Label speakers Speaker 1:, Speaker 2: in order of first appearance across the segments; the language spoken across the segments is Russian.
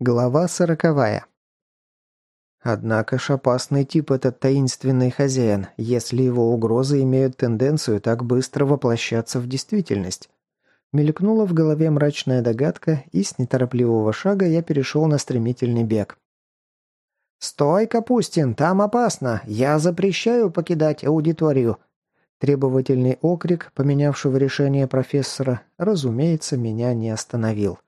Speaker 1: Глава сороковая. Однако ж опасный тип этот таинственный хозяин, если его угрозы имеют тенденцию так быстро воплощаться в действительность. Мелькнула в голове мрачная догадка, и с неторопливого шага я перешел на стремительный бег. «Стой, Капустин, там опасно! Я запрещаю покидать аудиторию!» Требовательный окрик, поменявшего решение профессора, разумеется, меня не остановил.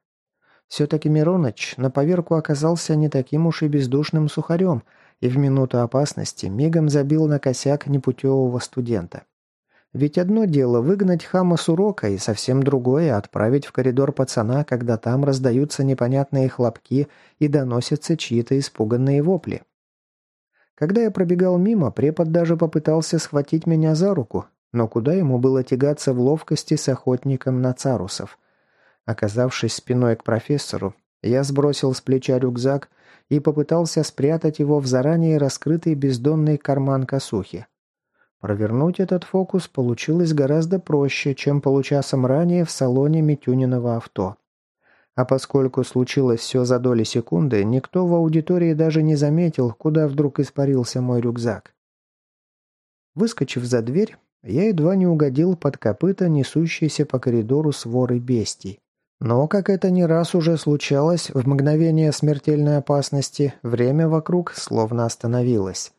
Speaker 1: Все-таки Мироныч на поверку оказался не таким уж и бездушным сухарем, и в минуту опасности мигом забил на косяк непутевого студента. Ведь одно дело выгнать хама с урока, и совсем другое отправить в коридор пацана, когда там раздаются непонятные хлопки и доносятся чьи-то испуганные вопли. Когда я пробегал мимо, препод даже попытался схватить меня за руку, но куда ему было тягаться в ловкости с охотником на царусов – Оказавшись спиной к профессору, я сбросил с плеча рюкзак и попытался спрятать его в заранее раскрытый бездонный карман косухи. Провернуть этот фокус получилось гораздо проще, чем получасом ранее в салоне Митюниного авто. А поскольку случилось все за доли секунды, никто в аудитории даже не заметил, куда вдруг испарился мой рюкзак. Выскочив за дверь, я едва не угодил под копыта несущейся по коридору своры бестий. Но, как это не раз уже случалось, в мгновение смертельной опасности время вокруг словно остановилось.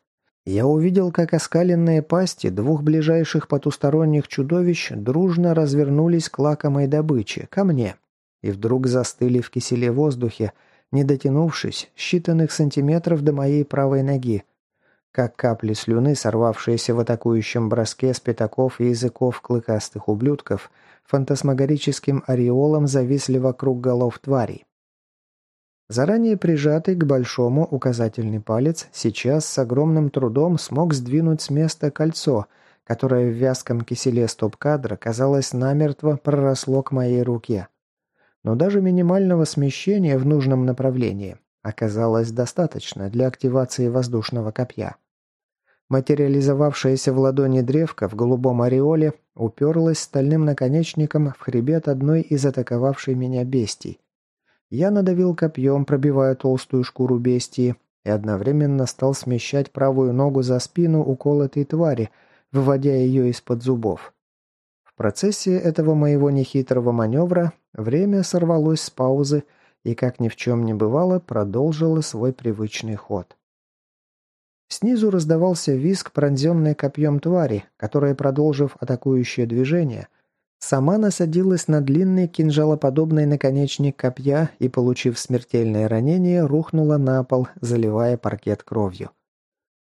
Speaker 1: Я увидел, как оскаленные пасти двух ближайших потусторонних чудовищ дружно развернулись к лакомой добыче, ко мне, и вдруг застыли в киселе воздухе, не дотянувшись считанных сантиметров до моей правой ноги, как капли слюны, сорвавшиеся в атакующем броске с пятаков и языков клыкастых ублюдков – фантасмагорическим ореолом зависли вокруг голов тварей. Заранее прижатый к большому указательный палец сейчас с огромным трудом смог сдвинуть с места кольцо, которое в вязком киселе стоп-кадра, казалось, намертво проросло к моей руке. Но даже минимального смещения в нужном направлении оказалось достаточно для активации воздушного копья. Материализовавшаяся в ладони древка в голубом ореоле уперлась стальным наконечником в хребет одной из атаковавшей меня бестий. Я надавил копьем, пробивая толстую шкуру бестии, и одновременно стал смещать правую ногу за спину уколотой твари, выводя ее из-под зубов. В процессе этого моего нехитрого маневра время сорвалось с паузы и, как ни в чем не бывало, продолжило свой привычный ход. Снизу раздавался визг, пронзенный копьем твари, которая, продолжив атакующее движение, сама насадилась на длинный кинжалоподобный наконечник копья и, получив смертельное ранение, рухнула на пол, заливая паркет кровью.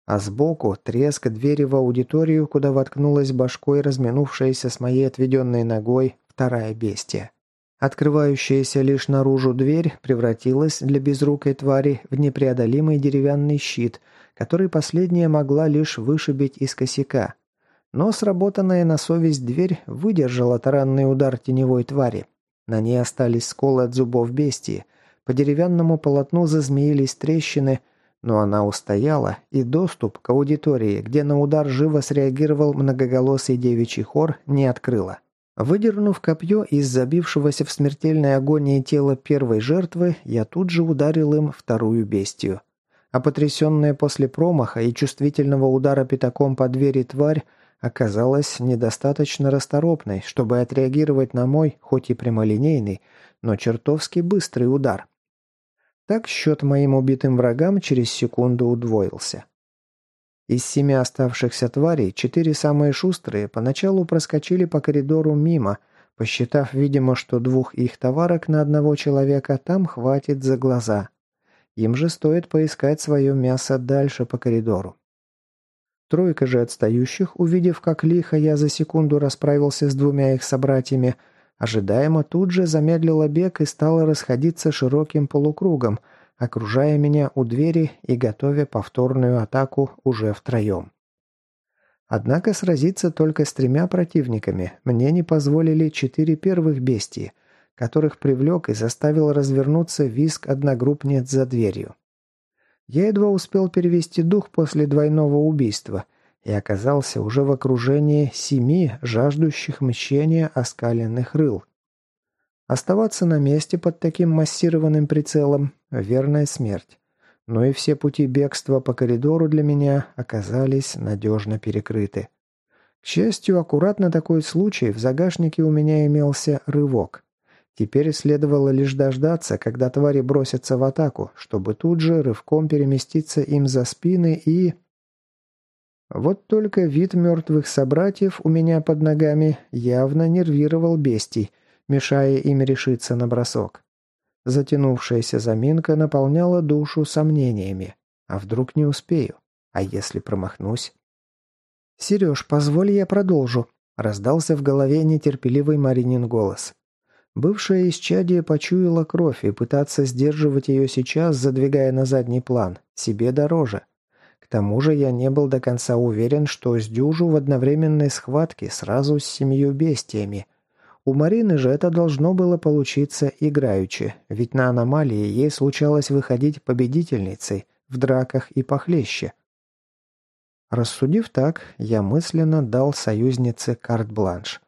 Speaker 1: А сбоку треск двери в аудиторию, куда воткнулась башкой разминувшаяся с моей отведенной ногой вторая бестия. Открывающаяся лишь наружу дверь превратилась для безрукой твари в непреодолимый деревянный щит – который последняя могла лишь вышибить из косяка. Но сработанная на совесть дверь выдержала таранный удар теневой твари. На ней остались сколы от зубов бестии. По деревянному полотну зазмеились трещины, но она устояла, и доступ к аудитории, где на удар живо среагировал многоголосый девичий хор, не открыла. Выдернув копье из забившегося в смертельной агонии тела первой жертвы, я тут же ударил им вторую бестию а потрясенная после промаха и чувствительного удара пятаком по двери тварь оказалась недостаточно расторопной, чтобы отреагировать на мой, хоть и прямолинейный, но чертовски быстрый удар. Так счет моим убитым врагам через секунду удвоился. Из семи оставшихся тварей четыре самые шустрые поначалу проскочили по коридору мимо, посчитав, видимо, что двух их товарок на одного человека там хватит за глаза – им же стоит поискать свое мясо дальше по коридору. Тройка же отстающих, увидев, как лихо я за секунду расправился с двумя их собратьями, ожидаемо тут же замедлила бег и стала расходиться широким полукругом, окружая меня у двери и готовя повторную атаку уже втроем. Однако сразиться только с тремя противниками мне не позволили четыре первых бестии – которых привлек и заставил развернуться виск одногруппниц за дверью. Я едва успел перевести дух после двойного убийства и оказался уже в окружении семи жаждущих мщения оскаленных рыл. Оставаться на месте под таким массированным прицелом – верная смерть. Но и все пути бегства по коридору для меня оказались надежно перекрыты. К счастью, аккуратно такой случай в загашнике у меня имелся рывок. Теперь следовало лишь дождаться, когда твари бросятся в атаку, чтобы тут же рывком переместиться им за спины и... Вот только вид мертвых собратьев у меня под ногами явно нервировал бестий, мешая им решиться на бросок. Затянувшаяся заминка наполняла душу сомнениями. А вдруг не успею? А если промахнусь? «Сереж, позволь я продолжу», — раздался в голове нетерпеливый Маринин голос. Бывшая исчадие почуяла кровь, и пытаться сдерживать ее сейчас, задвигая на задний план, себе дороже. К тому же я не был до конца уверен, что сдюжу в одновременной схватке сразу с семью бестиями. У Марины же это должно было получиться играючи, ведь на аномалии ей случалось выходить победительницей в драках и похлеще. Рассудив так, я мысленно дал союзнице карт-бланш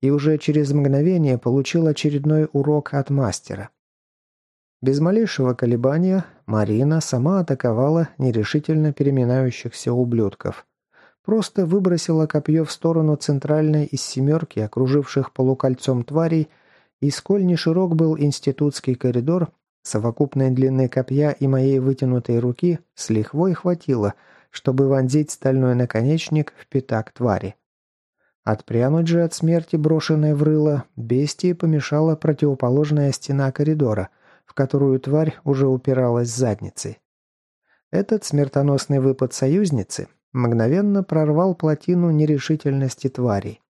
Speaker 1: и уже через мгновение получил очередной урок от мастера. Без малейшего колебания Марина сама атаковала нерешительно переминающихся ублюдков. Просто выбросила копье в сторону центральной из семерки, окруживших полукольцом тварей, и сколь не широк был институтский коридор, совокупной длины копья и моей вытянутой руки с лихвой хватило, чтобы вонзить стальной наконечник в пятак твари. Отпрянуть же от смерти, брошенной в рыло, бестии помешала противоположная стена коридора, в которую тварь уже упиралась задницей. Этот смертоносный выпад союзницы мгновенно прорвал плотину нерешительности тварей.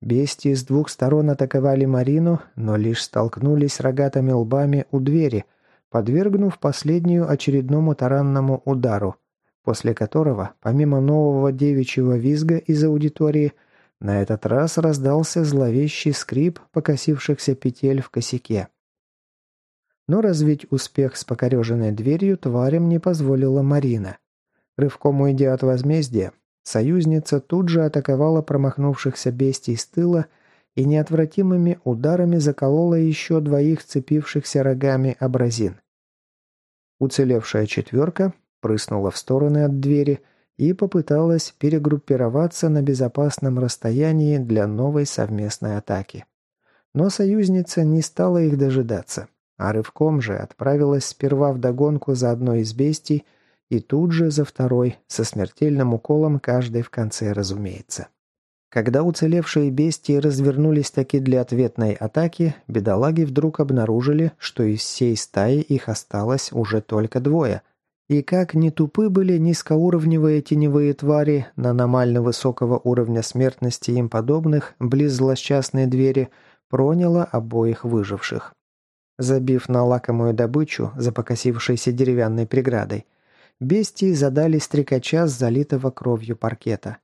Speaker 1: Бестии с двух сторон атаковали Марину, но лишь столкнулись рогатыми лбами у двери, подвергнув последнюю очередному таранному удару, после которого, помимо нового девичьего визга из аудитории, на этот раз раздался зловещий скрип покосившихся петель в косяке. Но развить успех с покореженной дверью тварям не позволила Марина. Рывком уйдя от возмездия, союзница тут же атаковала промахнувшихся бестий с тыла и неотвратимыми ударами заколола еще двоих цепившихся рогами абразин. Уцелевшая четверка прыснула в стороны от двери – и попыталась перегруппироваться на безопасном расстоянии для новой совместной атаки. Но союзница не стала их дожидаться, а рывком же отправилась сперва в догонку за одной из бестий и тут же за второй, со смертельным уколом каждой в конце, разумеется. Когда уцелевшие бестии развернулись таки для ответной атаки, бедолаги вдруг обнаружили, что из всей стаи их осталось уже только двое – и как не тупы были низкоуровневые теневые твари на аномально высокого уровня смертности им подобных, близ злосчастной двери, проняло обоих выживших. Забив на лакомую добычу за покосившейся деревянной преградой, бестии задали стрекача с залитого кровью паркета.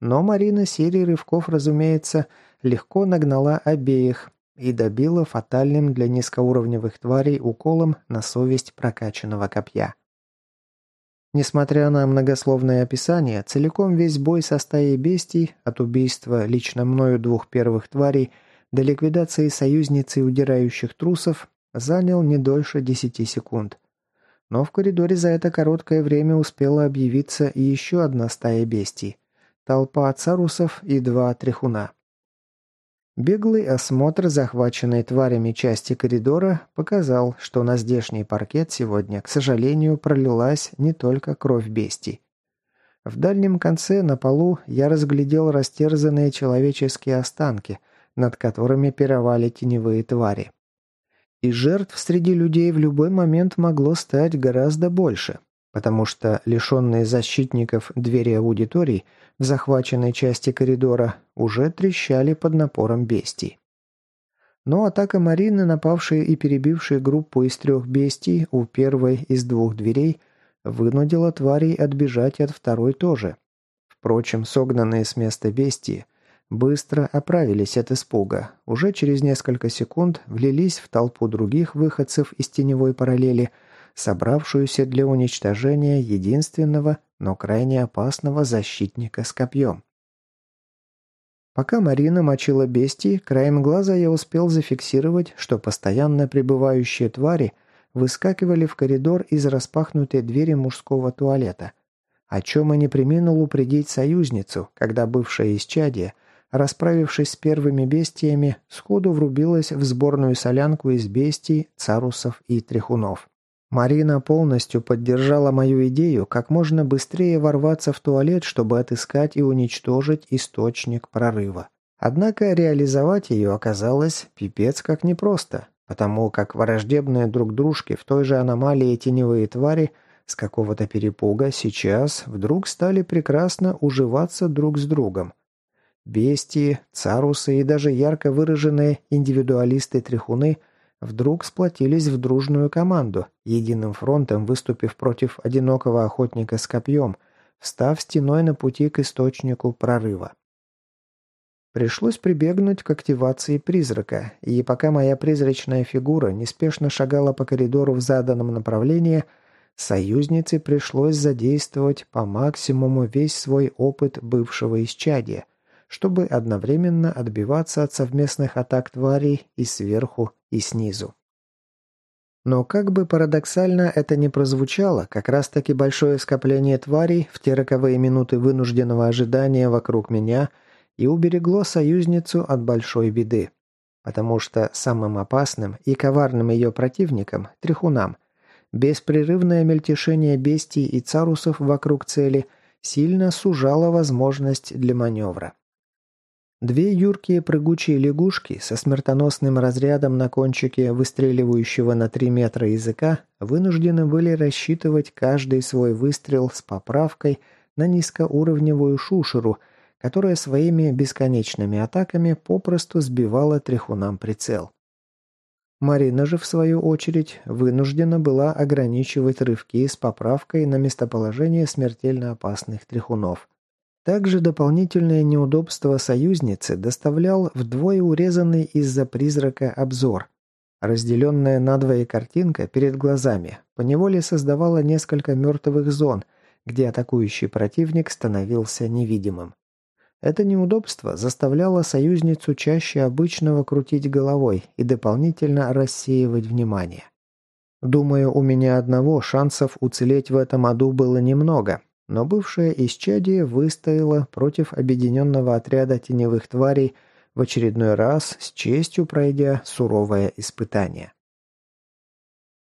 Speaker 1: Но Марина серии рывков, разумеется, легко нагнала обеих и добила фатальным для низкоуровневых тварей уколом на совесть прокачанного копья. Несмотря на многословное описание, целиком весь бой со стаей бестий, от убийства лично мною двух первых тварей до ликвидации союзницы удирающих трусов, занял не дольше десяти секунд. Но в коридоре за это короткое время успела объявиться еще одна стая бестий. Толпа царусов и два трехуна. Беглый осмотр захваченной тварями части коридора показал, что на здешний паркет сегодня, к сожалению, пролилась не только кровь бестий. В дальнем конце на полу я разглядел растерзанные человеческие останки, над которыми пировали теневые твари. И жертв среди людей в любой момент могло стать гораздо больше, потому что лишенные защитников двери аудиторий – в захваченной части коридора уже трещали под напором бестий. Но атака Марины, напавшей и перебившей группу из трех бестий у первой из двух дверей, вынудила тварей отбежать от второй тоже. Впрочем, согнанные с места бестии быстро оправились от испуга. Уже через несколько секунд влились в толпу других выходцев из теневой параллели – собравшуюся для уничтожения единственного, но крайне опасного защитника с копьем. Пока Марина мочила бестии, краем глаза я успел зафиксировать, что постоянно пребывающие твари выскакивали в коридор из распахнутой двери мужского туалета. О чем и не приминул упредить союзницу, когда бывшая исчадие, расправившись с первыми бестиями, сходу врубилась в сборную солянку из бестий, царусов и трехунов. Марина полностью поддержала мою идею как можно быстрее ворваться в туалет, чтобы отыскать и уничтожить источник прорыва. Однако реализовать ее оказалось пипец как непросто, потому как враждебные друг дружке в той же аномалии теневые твари с какого-то перепуга сейчас вдруг стали прекрасно уживаться друг с другом. Бестии, царусы и даже ярко выраженные индивидуалисты-трехуны – вдруг сплотились в дружную команду, единым фронтом выступив против одинокого охотника с копьем, встав стеной на пути к источнику прорыва. Пришлось прибегнуть к активации призрака, и пока моя призрачная фигура неспешно шагала по коридору в заданном направлении, союзнице пришлось задействовать по максимуму весь свой опыт бывшего исчадия, чтобы одновременно отбиваться от совместных атак тварей и сверху, и снизу. Но как бы парадоксально это ни прозвучало, как раз-таки большое скопление тварей в те роковые минуты вынужденного ожидания вокруг меня и уберегло союзницу от большой беды. Потому что самым опасным и коварным ее противником, трехунам, беспрерывное мельтешение бестий и царусов вокруг цели сильно сужало возможность для маневра. Две юркие прыгучие лягушки со смертоносным разрядом на кончике выстреливающего на 3 метра языка вынуждены были рассчитывать каждый свой выстрел с поправкой на низкоуровневую шушеру, которая своими бесконечными атаками попросту сбивала трехунам прицел. Марина же, в свою очередь, вынуждена была ограничивать рывки с поправкой на местоположение смертельно опасных трехунов – также дополнительное неудобство союзницы доставлял вдвое урезанный из-за призрака обзор. Разделенная надвое картинка перед глазами поневоле создавала несколько мертвых зон, где атакующий противник становился невидимым. Это неудобство заставляло союзницу чаще обычного крутить головой и дополнительно рассеивать внимание. Думаю, у меня одного шансов уцелеть в этом аду было немного, но бывшая исчадие выстояла против объединенного отряда теневых тварей в очередной раз с честью пройдя суровое испытание.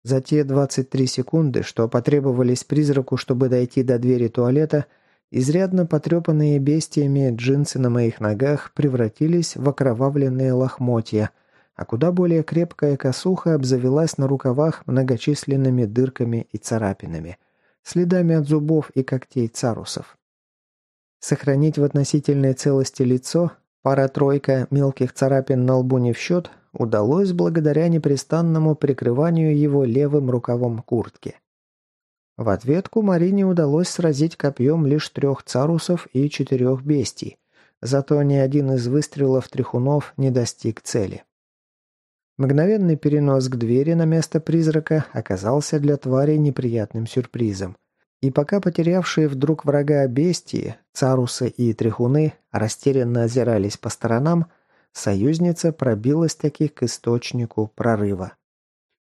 Speaker 1: За те 23 секунды, что потребовались призраку, чтобы дойти до двери туалета, изрядно потрепанные бестиями джинсы на моих ногах превратились в окровавленные лохмотья, а куда более крепкая косуха обзавелась на рукавах многочисленными дырками и царапинами – следами от зубов и когтей царусов. Сохранить в относительной целости лицо, пара-тройка мелких царапин на лбу не в счет, удалось благодаря непрестанному прикрыванию его левым рукавом куртки. В ответку Марине удалось сразить копьем лишь трех царусов и четырех бестий, зато ни один из выстрелов трехунов не достиг цели. Мгновенный перенос к двери на место призрака оказался для твари неприятным сюрпризом. И пока потерявшие вдруг врага бестии, царусы и трехуны растерянно озирались по сторонам, союзница пробилась таки к источнику прорыва.